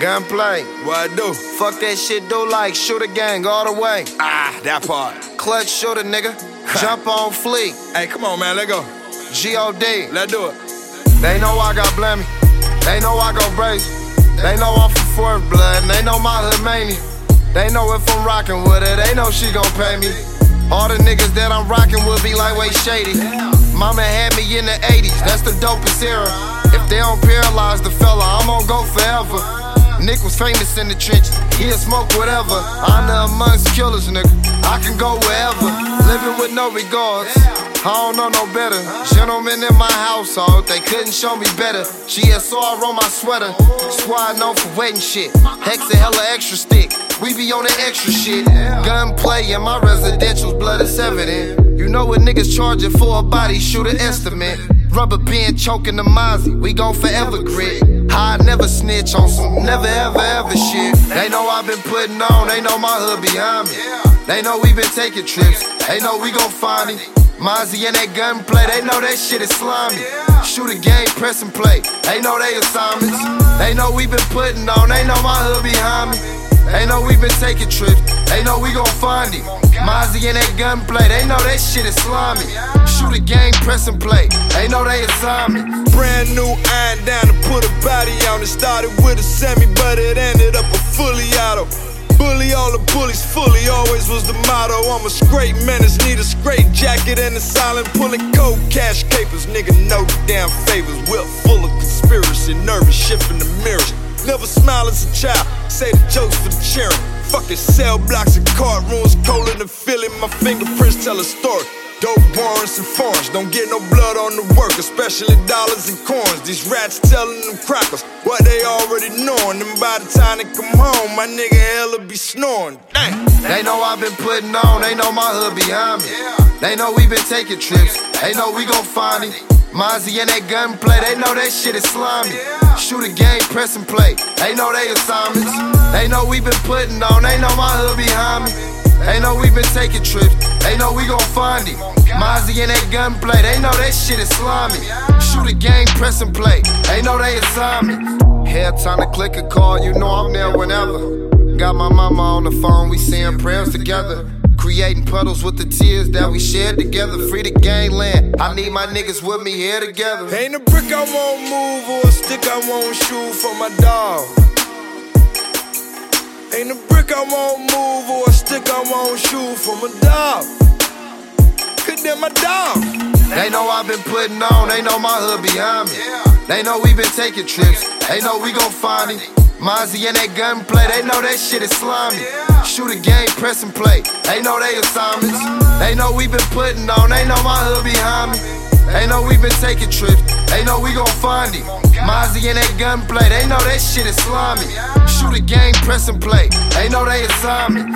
Gunplay. What I do? Fuck that shit, do like shoot a gang all the way. Ah, that part. Clutch shooter, nigga. Jump on fleek. Hey, come on, man. Let go. G-O-D. Let's do it. They know I got blammy. They know I go brazen. They know I'm from fourth blood. They know my hood mania. They know if I'm rockin' with her, they know she gon' pay me. All the niggas that I'm rockin' with be lightweight shady. Mama had me in the 80s, that's the dopest era. If they don't paralyze the fella, I'm gon' go forever. Nick was famous in the trenches, he'll smoke whatever. Honor amongst killers, nigga. I can go wherever, living with no regards. I don't know no better. Gentlemen in my household, they couldn't show me better. Had saw my sweater. Squad known for wetting shit. Hex a hella extra stick. We be on that extra shit. Gunplay in my residential's blood is evident. You know what niggas charging for a body shooter estimate. Rubber band choking the Mozzie, we gon' forever grit. I never snitch on some never ever ever shit. They know I've been putting on, they know my hood behind me. They know we been taking trips, they know we gon' find him. Mozzy and that gunplay, they know that shit is slimy. Shoot a game, press and play, they know they assignments. They know we been putting on, they know my hood behind me. They know we been taking trips, they know we gon' find him. Mozzy and that gunplay, they know that shit is slimy. Shoot a game, press and play, they know they assignment. Brand new iron down to put a body on it. Started with a semi, but it ended up a fully auto. Bully all the bullies fully, always was the motto. I'm a straight menace, need a straight jacket and a silent pulling cold cash capers. Nigga, no damn favors. Whip full of conspiracy, nervous, shifting the mirrors. Never smile as a child, say the jokes for the cheering. Fucking cell blocks and card rooms, colder than Philly. My fingerprints tell a story. Dope warrants and foreigns, don't get no blood on the work, especially dollars and coins. These rats telling them crackers what they already knowing. And by the time they come home, my nigga hella be snoring. Dang. They know I've been putting on, they know my hood behind me. They know we been taking trips, they know we gon' find him. Mozzy and that gunplay, they know that shit is slimy. Shoot a game, press and play, they know they assignments. They know we been putting on, they know my hood behind me. They know we been taking trips, they know we gon' find him. Mozzy and that gunplay, they know that shit is slimy. Shoot a game, press and play, they know they assignment. Hair time to click a call, you know I'm there whenever. Got my mama on the phone, we saying prayers together. Creating puddles with the tears that we shared together. Free the gangland. I need my niggas with me here together. Ain't a brick I won't move or a stick I won't shoot for my dog. Ain't a brick I won't move or a stick I won't shoot for my dog. Cause they're my dog. They know I've been putting on, they know my hood behind me. They know we been taking trips, they know we gon' find him. Mozzy and that gunplay, they know that shit is slimy. Shoot a game, press and play, they know they assignments. They know we been putting on, they know my hood behind me. They know we been taking trips, they know we gon' find him. Mozzy and that gunplay, they know that shit is slimy. Shoot a game, press and play, they know they assignment.